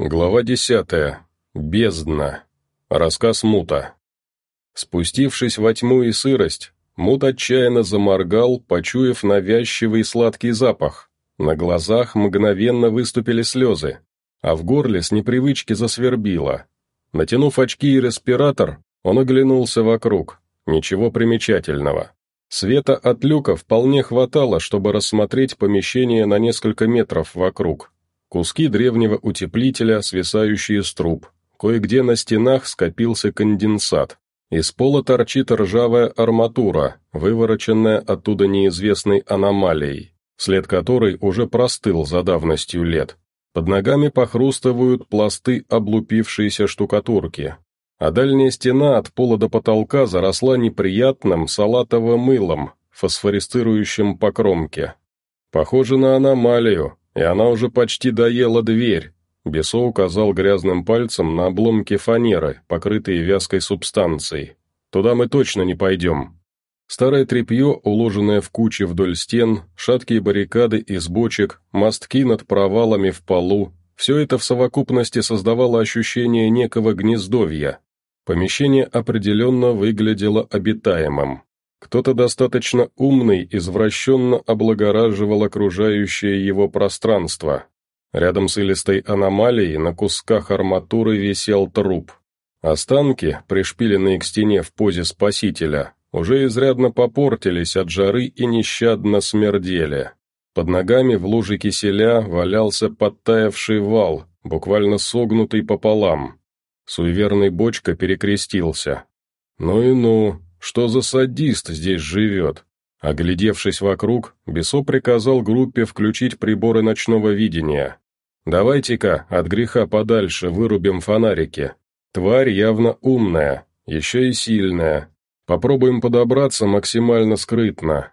Глава десятая. Бездна. Рассказ Мута. Спустившись во тьму и сырость, Мут отчаянно заморгал, почуяв навязчивый сладкий запах. На глазах мгновенно выступили слезы, а в горле с непривычки засвербило. Натянув очки и респиратор, он оглянулся вокруг. Ничего примечательного. Света от люка вполне хватало, чтобы рассмотреть помещение на несколько метров вокруг. Куски древнего утеплителя, свисающие с труб. Кое-где на стенах скопился конденсат. Из пола торчит ржавая арматура, вывороченная оттуда неизвестной аномалией, след которой уже простыл за давностью лет. Под ногами похрустывают пласты облупившейся штукатурки, а дальняя стена от пола до потолка заросла неприятным салатовым мылом, фосфорицирующим по кромке. Похоже на аномалию, и она уже почти доела дверь. Бесо указал грязным пальцем на обломки фанеры, покрытые вязкой субстанцией. «Туда мы точно не пойдем». Старое тряпье, уложенное в куче вдоль стен, шаткие баррикады из бочек, мостки над провалами в полу – все это в совокупности создавало ощущение некого гнездовья. Помещение определенно выглядело обитаемым. Кто-то достаточно умный извращенно облагораживал окружающее его пространство. Рядом с илистой аномалией на кусках арматуры висел труп. Останки, пришпиленные к стене в позе спасителя, уже изрядно попортились от жары и нещадно смердели. Под ногами в луже киселя валялся подтаявший вал, буквально согнутый пополам. Суеверный бочка перекрестился. «Ну и ну, что за садист здесь живет? Оглядевшись вокруг, Бесо приказал группе включить приборы ночного видения. «Давайте-ка от греха подальше вырубим фонарики. Тварь явно умная, еще и сильная. Попробуем подобраться максимально скрытно».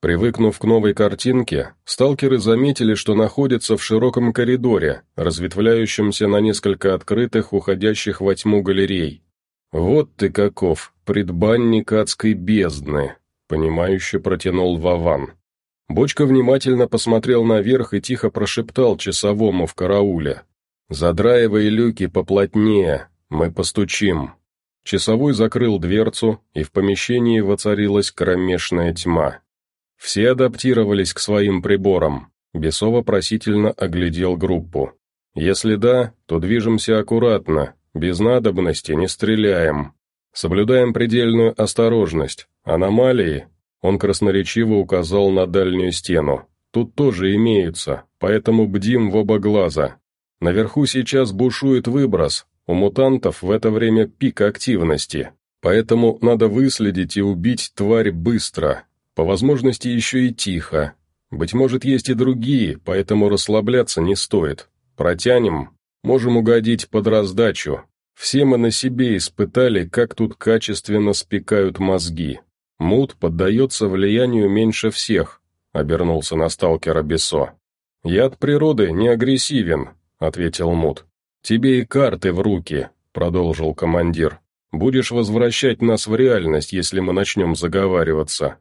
Привыкнув к новой картинке, сталкеры заметили, что находятся в широком коридоре, разветвляющемся на несколько открытых, уходящих во тьму галерей. «Вот ты каков, предбанник адской бездны», — понимающе протянул Вован. Бочка внимательно посмотрел наверх и тихо прошептал часовому в карауле. «Задраивай люки поплотнее, мы постучим». Часовой закрыл дверцу, и в помещении воцарилась кромешная тьма. Все адаптировались к своим приборам. Бесова просительно оглядел группу. «Если да, то движемся аккуратно, без надобности не стреляем. Соблюдаем предельную осторожность. Аномалии, он красноречиво указал на дальнюю стену, тут тоже имеются, поэтому бдим в оба глаза. Наверху сейчас бушует выброс, у мутантов в это время пик активности, поэтому надо выследить и убить тварь быстро, по возможности еще и тихо. Быть может, есть и другие, поэтому расслабляться не стоит. Протянем, Можем угодить под раздачу. Все мы на себе испытали, как тут качественно спекают мозги. Мут поддается влиянию меньше всех, обернулся на сталкера Бесо. Я от природы не агрессивен, ответил Мут. Тебе и карты в руки, продолжил командир. Будешь возвращать нас в реальность, если мы начнем заговариваться.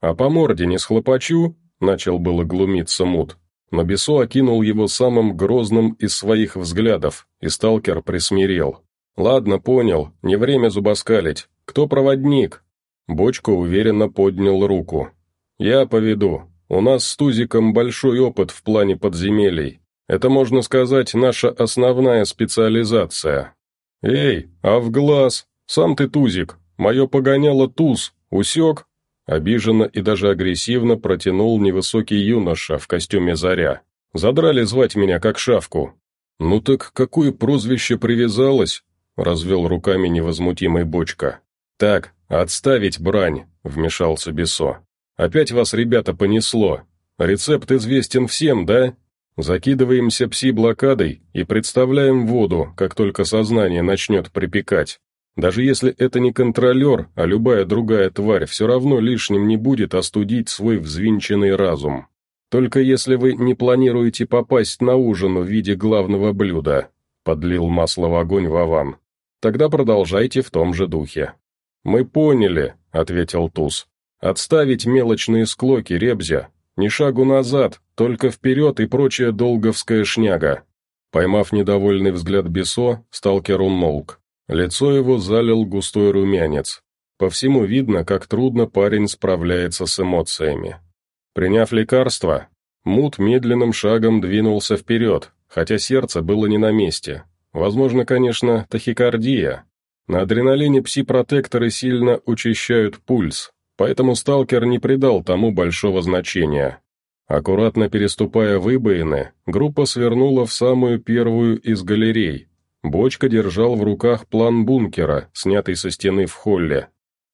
А по морде не схлопочу, начал было глумиться Мут, но Бесо окинул его самым грозным из своих взглядов, и сталкер присмирел. «Ладно, понял, не время зубоскалить. Кто проводник?» Бочка уверенно поднял руку. «Я поведу. У нас с Тузиком большой опыт в плане подземелий. Это, можно сказать, наша основная специализация. Эй, а в глаз? Сам ты Тузик. Мое погоняло Туз. Усек?» Обиженно и даже агрессивно протянул невысокий юноша в костюме заря. «Задрали звать меня как шавку». «Ну так какое прозвище привязалось?» — развел руками невозмутимый бочка. «Так, отставить брань», — вмешался Бесо. «Опять вас, ребята, понесло. Рецепт известен всем, да? Закидываемся пси-блокадой и представляем воду, как только сознание начнет припекать. Даже если это не контролер, а любая другая тварь, все равно лишним не будет остудить свой взвинченный разум. Только если вы не планируете попасть на ужин в виде главного блюда, подлил масло в огонь Вован. Тогда продолжайте в том же духе. Мы поняли, ответил Туз. Отставить мелочные склоки, Ребзя. Ни шагу назад, только вперед и прочая долговская шняга. Поймав недовольный взгляд Бесо, сталкер умолк. Лицо его залил густой румянец. По всему видно, как трудно парень справляется с эмоциями. Приняв лекарство, Мут медленным шагом двинулся вперед, хотя сердце было не на месте. Возможно, конечно, тахикардия. На адреналине пси-протекторы сильно учащают пульс, поэтому сталкер не придал тому большого значения. Аккуратно переступая выбоины, группа свернула в самую первую из галерей. Бочка держал в руках план бункера, снятый со стены в холле.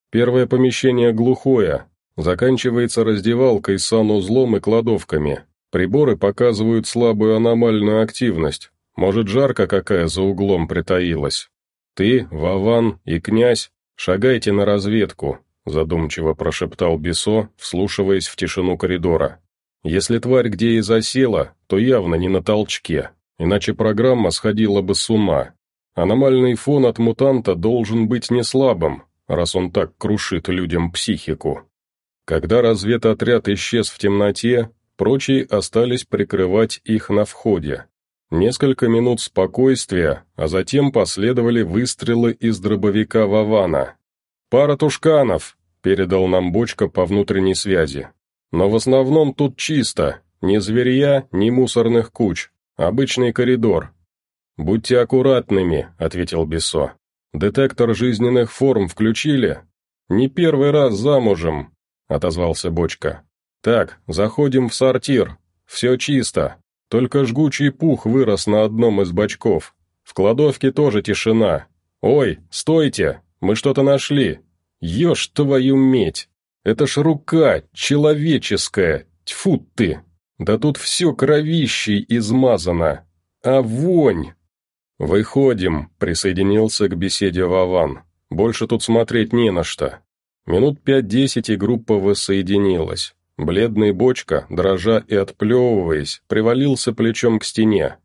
Первое помещение глухое, заканчивается раздевалкой с санузлом и кладовками. Приборы показывают слабую аномальную активность. Может, жарко какая за углом притаилась. Ты, Вован и князь, шагайте на разведку, задумчиво прошептал Бесо, вслушиваясь в тишину коридора. Если тварь где и засела, то явно не на толчке, иначе программа сходила бы с ума. Аномальный фон от мутанта должен быть не слабым, раз он так крушит людям психику. Когда разведотряд исчез в темноте, прочие остались прикрывать их на входе. Несколько минут спокойствия, а затем последовали выстрелы из дробовика Вавана. «Пара тушканов!» — передал нам Бочка по внутренней связи. «Но в основном тут чисто, ни зверья, ни мусорных куч, обычный коридор». «Будьте аккуратными», — ответил Бесо. «Детектор жизненных форм включили?» «Не первый раз замужем», — отозвался Бочка. «Так, заходим в сортир. Все чисто. Только жгучий пух вырос на одном из бачков. В кладовке тоже тишина. Ой, стойте, мы что-то нашли. Ешь твою медь! Это ж рука, человеческая, тьфу ты! Да тут все кровищей измазано. А вонь!» «Выходим», — присоединился к беседе Вован. «Больше тут смотреть не на что». Минут пять-десять и группа воссоединилась. Бледный бочка, дрожа и отплевываясь, привалился плечом к стене.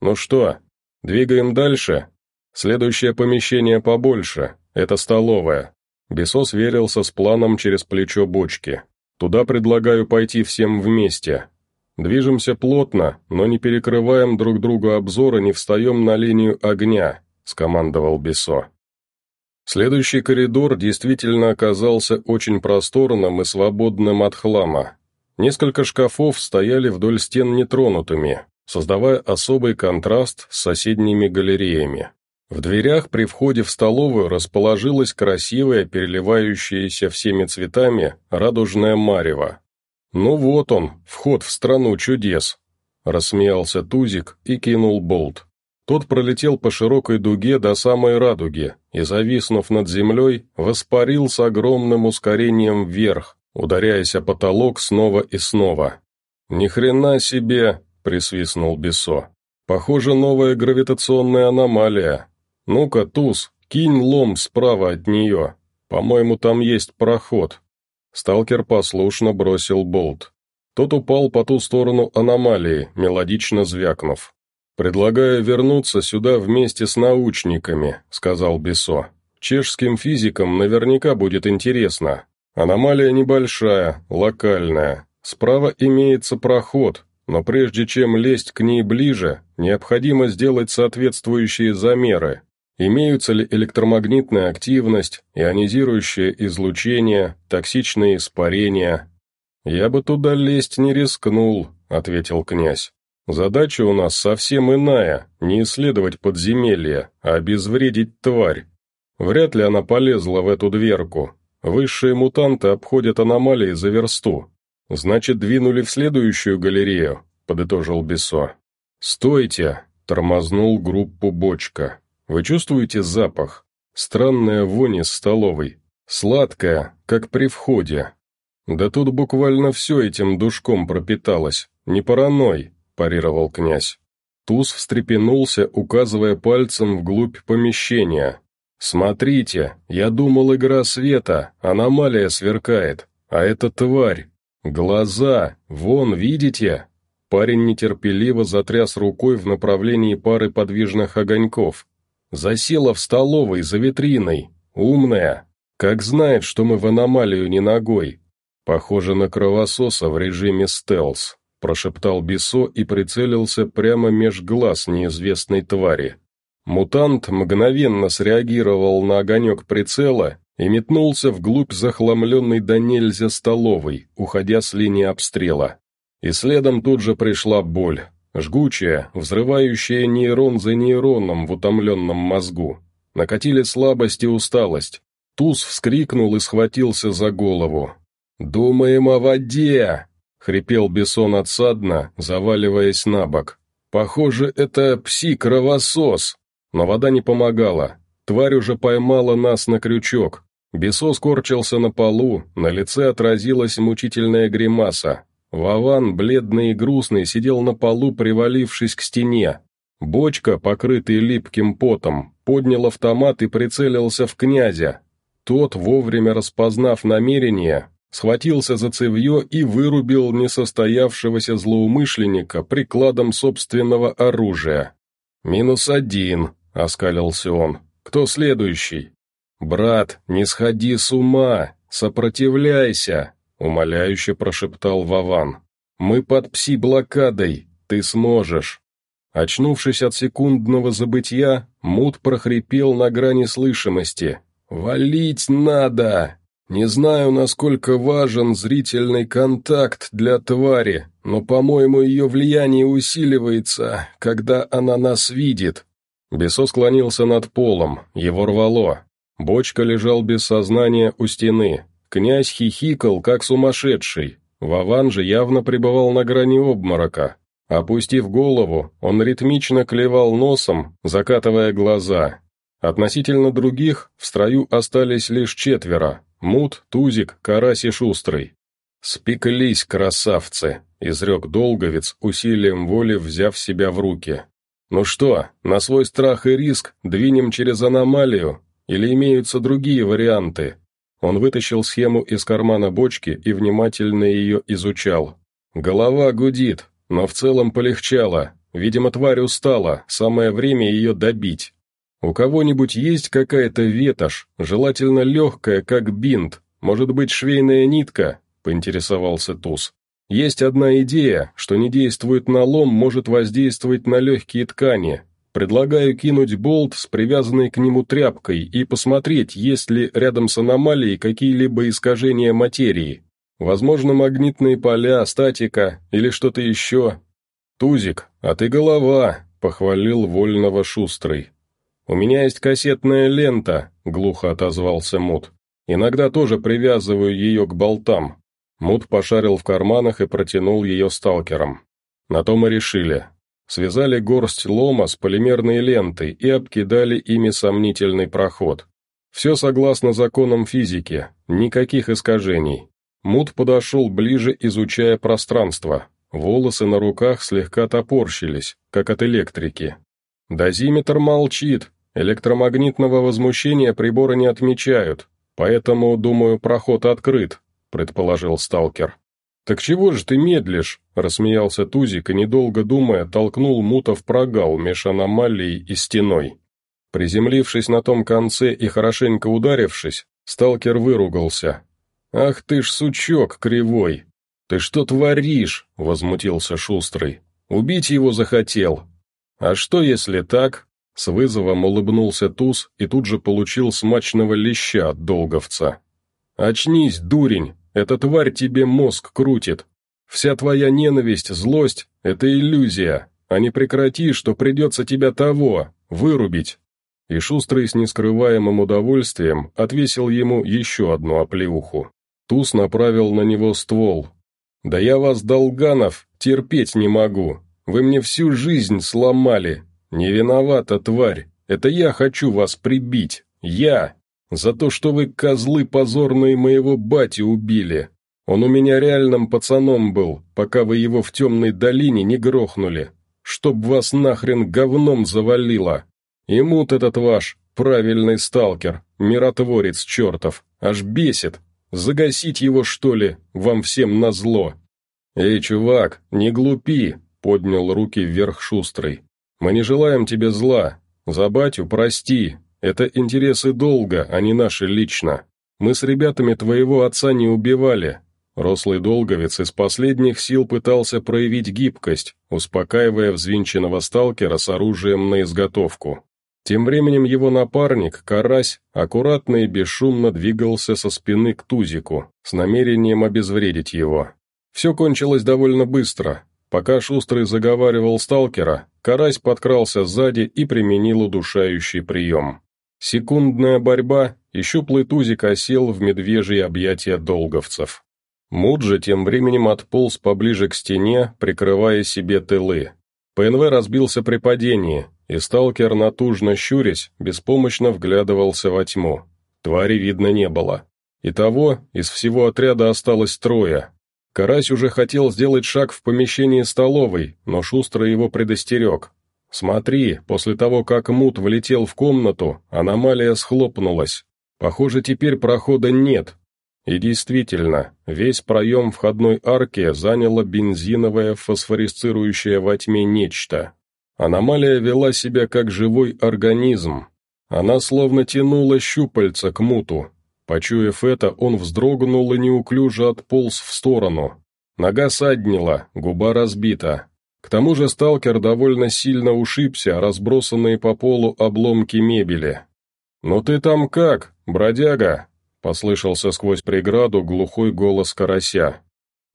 «Ну что, двигаем дальше? Следующее помещение побольше, это столовая». Бесос верился с планом через плечо бочки. «Туда предлагаю пойти всем вместе. Движемся плотно, но не перекрываем друг другу обзора, не встаем на линию огня», — скомандовал Бесо. Следующий коридор действительно оказался очень просторным и свободным от хлама. Несколько шкафов стояли вдоль стен нетронутыми, создавая особый контраст с соседними галереями. В дверях при входе в столовую расположилась красивая, переливающаяся всеми цветами, радужная марево. «Ну вот он, вход в страну чудес», — рассмеялся Тузик и кинул болт. Тот пролетел по широкой дуге до самой радуги и, зависнув над землей, воспарил с огромным ускорением вверх, ударяясь о потолок снова и снова. «Ни хрена себе!» — присвистнул Бесо. «Похоже, новая гравитационная аномалия. Ну-ка, Туз, кинь лом справа от нее. По-моему, там есть проход». Сталкер послушно бросил болт. Тот упал по ту сторону аномалии, мелодично звякнув. «Предлагаю вернуться сюда вместе с научниками», — сказал Бесо. «Чешским физикам наверняка будет интересно. Аномалия небольшая, локальная. Справа имеется проход, но прежде чем лезть к ней ближе, необходимо сделать соответствующие замеры. Имеются ли электромагнитная активность, ионизирующее излучение, токсичные испарения?» «Я бы туда лезть не рискнул», — ответил князь. Задача у нас совсем иная, не исследовать подземелье, а обезвредить тварь. Вряд ли она полезла в эту дверку. Высшие мутанты обходят аномалии за версту. Значит, двинули в следующую галерею, подытожил Бесо. «Стойте!» — тормознул группу бочка. «Вы чувствуете запах? Странная вонь из столовой. Сладкая, как при входе. Да тут буквально все этим душком пропиталось. Не параной, парировал князь. Туз встрепенулся, указывая пальцем вглубь помещения. «Смотрите, я думал, игра света, аномалия сверкает, а это тварь. Глаза, вон, видите?» Парень нетерпеливо затряс рукой в направлении пары подвижных огоньков. «Засела в столовой за витриной. Умная. Как знает, что мы в аномалию не ногой. Похоже на кровососа в режиме стелс». – прошептал Бесо и прицелился прямо меж глаз неизвестной твари. Мутант мгновенно среагировал на огонек прицела и метнулся вглубь захламленной до нельзя столовой, уходя с линии обстрела. И следом тут же пришла боль, жгучая, взрывающая нейрон за нейроном в утомленном мозгу. Накатили слабость и усталость. Туз вскрикнул и схватился за голову. «Думаем о воде!» — хрипел Бессон отсадно, заваливаясь на бок. «Похоже, это пси-кровосос!» Но вода не помогала. Тварь уже поймала нас на крючок. Бесо скорчился на полу, на лице отразилась мучительная гримаса. Вован, бледный и грустный, сидел на полу, привалившись к стене. Бочка, покрытый липким потом, поднял автомат и прицелился в князя. Тот, вовремя распознав намерение, схватился за цевье и вырубил несостоявшегося злоумышленника прикладом собственного оружия. «Минус один», — оскалился он. «Кто следующий?» «Брат, не сходи с ума, сопротивляйся», — умоляюще прошептал Вован. «Мы под пси-блокадой, ты сможешь». Очнувшись от секундного забытья, Мут прохрипел на грани слышимости. «Валить надо!» Не знаю, насколько важен зрительный контакт для твари, но, по-моему, ее влияние усиливается, когда она нас видит. Бесо склонился над полом, его рвало. Бочка лежал без сознания у стены. Князь хихикал, как сумасшедший. Вован же явно пребывал на грани обморока. Опустив голову, он ритмично клевал носом, закатывая глаза. Относительно других в строю остались лишь четверо, Мут, Тузик, Карась и Шустрый. «Спеклись, красавцы!» — изрек Долговец, усилием воли взяв себя в руки. «Ну что, на свой страх и риск двинем через аномалию, или имеются другие варианты?» Он вытащил схему из кармана бочки и внимательно ее изучал. «Голова гудит, но в целом полегчало. Видимо, тварь устала, самое время ее добить. «У кого-нибудь есть какая-то ветошь, желательно легкая, как бинт, может быть, швейная нитка?» — поинтересовался Туз. «Есть одна идея, что не действует на лом, может воздействовать на легкие ткани. Предлагаю кинуть болт с привязанной к нему тряпкой и посмотреть, есть ли рядом с аномалией какие-либо искажения материи. Возможно, магнитные поля, статика или что-то еще». «Тузик, а ты голова», — похвалил вольного шустрый. «У меня есть кассетная лента», — глухо отозвался Мут. «Иногда тоже привязываю ее к болтам». Мут пошарил в карманах и протянул ее сталкерам. На то мы решили. Связали горсть лома с полимерной лентой и обкидали ими сомнительный проход. Все согласно законам физики, никаких искажений. Мут подошел ближе, изучая пространство. Волосы на руках слегка топорщились, как от электрики. «Дозиметр молчит», Электромагнитного возмущения приборы не отмечают, поэтому, думаю, проход открыт», — предположил сталкер. «Так чего же ты медлишь?» — рассмеялся Тузик и, недолго думая, толкнул мута в прогал меж аномалией и стеной. Приземлившись на том конце и хорошенько ударившись, сталкер выругался. «Ах ты ж сучок кривой! Ты что творишь?» — возмутился Шустрый. «Убить его захотел. А что, если так?» С вызовом улыбнулся Туз и тут же получил смачного леща от долговца. «Очнись, дурень, эта тварь тебе мозг крутит. Вся твоя ненависть, злость — это иллюзия, а не прекрати, что придется тебя того, вырубить». И Шустрый с нескрываемым удовольствием отвесил ему еще одну оплеуху. Туз направил на него ствол. «Да я вас, долганов, терпеть не могу. Вы мне всю жизнь сломали, «Не виновата, тварь. Это я хочу вас прибить. Я. За то, что вы, козлы позорные, моего бати убили. Он у меня реальным пацаном был, пока вы его в темной долине не грохнули. Чтоб вас нахрен говном завалило. И мут этот ваш, правильный сталкер, миротворец чертов, аж бесит. Загасить его, что ли, вам всем назло?» «Эй, чувак, не глупи!» — поднял руки вверх шустрый. Мы не желаем тебе зла. За батю прости. Это интересы долга, а не наши лично. Мы с ребятами твоего отца не убивали. Рослый долговец из последних сил пытался проявить гибкость, успокаивая взвинченного сталкера с оружием на изготовку. Тем временем его напарник, Карась, аккуратно и бесшумно двигался со спины к Тузику, с намерением обезвредить его. Все кончилось довольно быстро. Пока Шустрый заговаривал сталкера, Карась подкрался сзади и применил удушающий прием. Секундная борьба, и щуплый Тузик осел в медвежьи объятия долговцев. Муд же тем временем отполз поближе к стене, прикрывая себе тылы. ПНВ разбился при падении, и сталкер, натужно щурясь, беспомощно вглядывался во тьму. Твари видно не было. Итого, из всего отряда осталось трое. Карась уже хотел сделать шаг в помещении столовой, но шустро его предостерег. «Смотри, после того, как Мут влетел в комнату, аномалия схлопнулась. Похоже, теперь прохода нет, и действительно, весь проем входной арки заняло бензиновое фосфорисцирующее во тьме нечто. Аномалия вела себя как живой организм. Она словно тянула щупальца к муту. Почуяв это, он вздрогнул и неуклюже отполз в сторону. Нога саднила, губа разбита. К тому же сталкер довольно сильно ушибся, разбросанные по полу обломки мебели. «Ну ты там как, бродяга?» — послышался сквозь преграду глухой голос карася.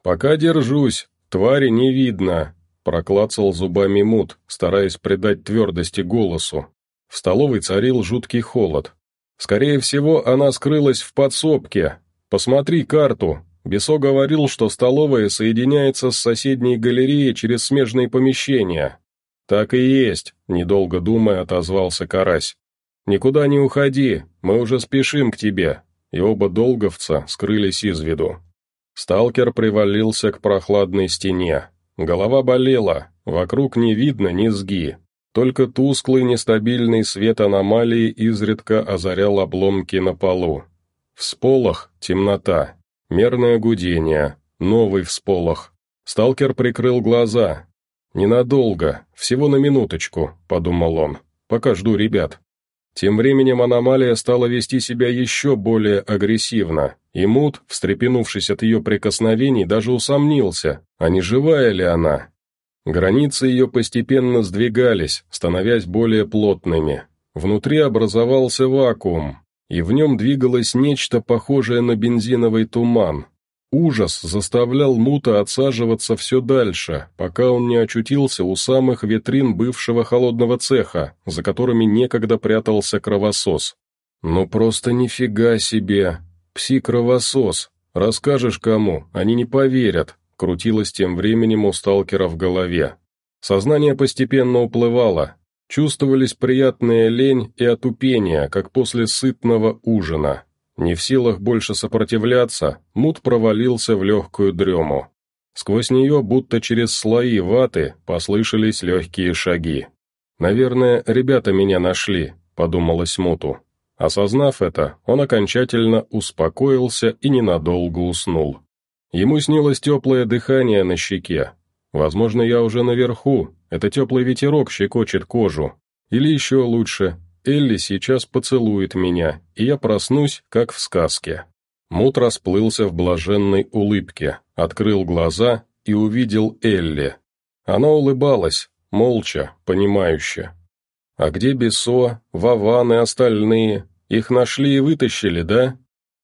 «Пока держусь, твари не видно», — проклацал зубами мут, стараясь придать твердости голосу. В столовой царил жуткий холод. «Скорее всего, она скрылась в подсобке. Посмотри карту. Бесо говорил, что столовая соединяется с соседней галереей через смежные помещения». «Так и есть», — недолго думая, отозвался Карась. «Никуда не уходи, мы уже спешим к тебе, и оба долговца скрылись из виду. Сталкер привалился к прохладной стене. Голова болела, вокруг не видно низги. Только тусклый нестабильный свет аномалии изредка озарял обломки на полу. Всполох — темнота, мерное гудение, новый всполох. Сталкер прикрыл глаза. «Ненадолго, всего на минуточку», — подумал он, — «пока жду ребят». Тем временем аномалия стала вести себя еще более агрессивно, и Мут, встрепенувшись от ее прикосновений, даже усомнился, а не живая ли она. Границы ее постепенно сдвигались, становясь более плотными. Внутри образовался вакуум, и в нем двигалось нечто похожее на бензиновый туман, Ужас заставлял Мута отсаживаться все дальше, пока он не очутился у самых витрин бывшего холодного цеха, за которыми некогда прятался кровосос. «Ну просто нифига себе! Пси-кровосос! Расскажешь кому, они не поверят!» крутилось тем временем у сталкера в голове. Сознание постепенно уплывало, чувствовались приятная лень и отупение, как после сытного ужина. Не в силах больше сопротивляться, Мут провалился в легкую дрему. Сквозь нее, будто через слои ваты, послышались легкие шаги. «Наверное, ребята меня нашли», — подумалось Муту. Осознав это, он окончательно успокоился и ненадолго уснул. Ему снилось теплое дыхание на щеке. Возможно, я уже наверху, это теплый ветерок щекочет кожу. Или еще лучше, Элли сейчас поцелует меня, и я проснусь, как в сказке». Мут расплылся в блаженной улыбке, открыл глаза и увидел Элли. Она улыбалась, молча, понимающе. «А где Бесо, Вован и остальные? Их нашли и вытащили, да?»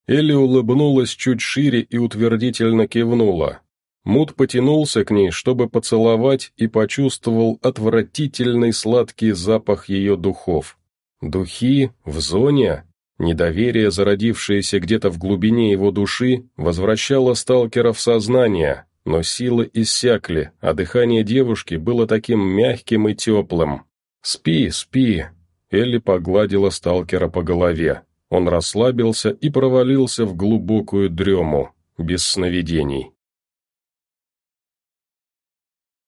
Элли улыбнулась чуть шире и утвердительно кивнула. Мут потянулся к ней, чтобы поцеловать, и почувствовал отвратительный сладкий запах ее духов. Духи в зоне? Недоверие, зародившееся где-то в глубине его души, возвращало сталкера в сознание, но силы иссякли, а дыхание девушки было таким мягким и теплым. «Спи, спи!» Элли погладила сталкера по голове. Он расслабился и провалился в глубокую дрему, без сновидений.